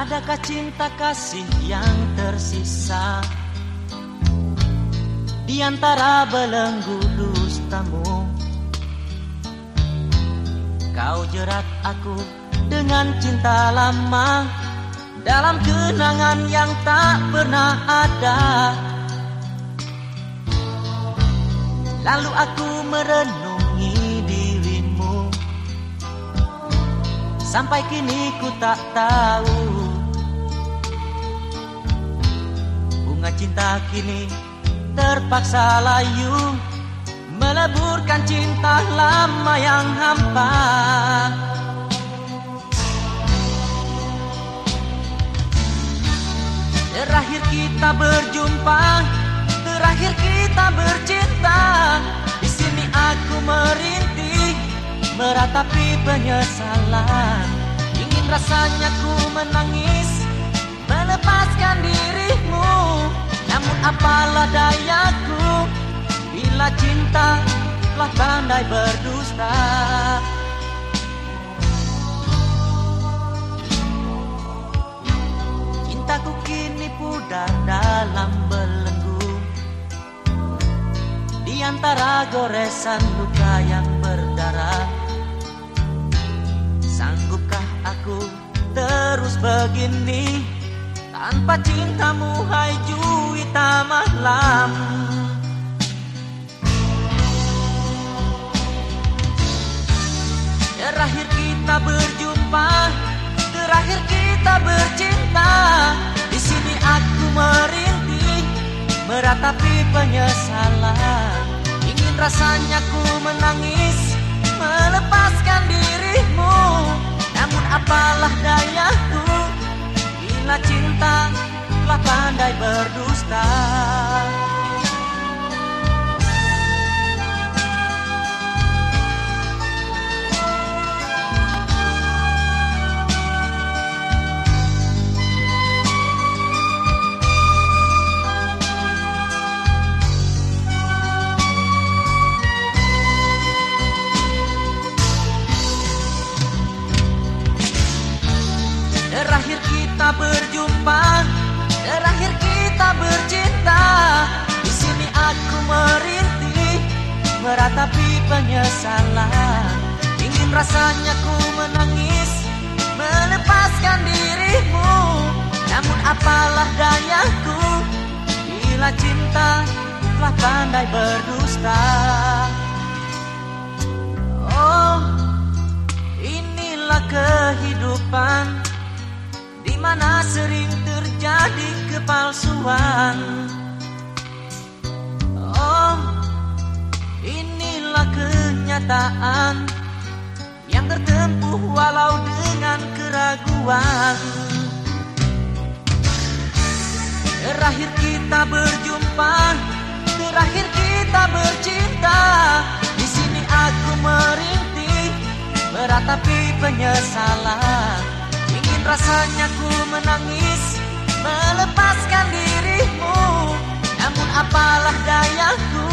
Adakah cinta kasih yang tersisa? Di antara belenggu dustamu Kau jerat aku dengan cinta lama. Dalam kenangan yang tak pernah ada. Lalu aku merenungi dirimu. Sampai kini ku tak tahu Cinta kini terpaksa layu Meleburkan cinta lama yang hampa. Terakhir kita berjumpa Terakhir kita bercinta. Di sini aku merintih Meratapi penyesalan. Ingin rasanya ku menangis Melepaskan dirimu apalah dayaku Bila cinta telah pandai berdusta. Cintaku kini pudar dalam belenggu. Di antara goresan luka yang berdarah Sanggupkah aku terus begini Tanpa cintamu hai juwita malam. Terakhir kita berjumpa Terakhir kita bercinta. Di sini aku merintih Meratapi penyesalan. Ingin rasanya ku menangis Melepaskan dirimu. Namun apalah dayaku Bila cinta telah pandai berdusta. Terakhir kita berjumpa, terakhir kita bercinta. Di sini aku merintih, meratapi penyesalan. Ingin rasanya ku menangis, melepaskan dirimu. Namun apalah dayaku, bila cinta telah pandai berdusta. Oh, inilah kehidupan mana sering terjadi kepalsuan. Oh, inilah kenyataan yang tertempuh walau dengan keraguan. Terakhir kita berjumpa, terakhir kita bercinta. Di sini aku merintih, meratapi penyesalan. Rasanya ku menangis Melepaskan dirimu. Namun apalah dayaku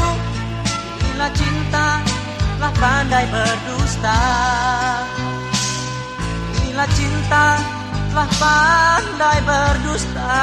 Bila cinta telah pandai berdusta. Bila cinta telah pandai berdusta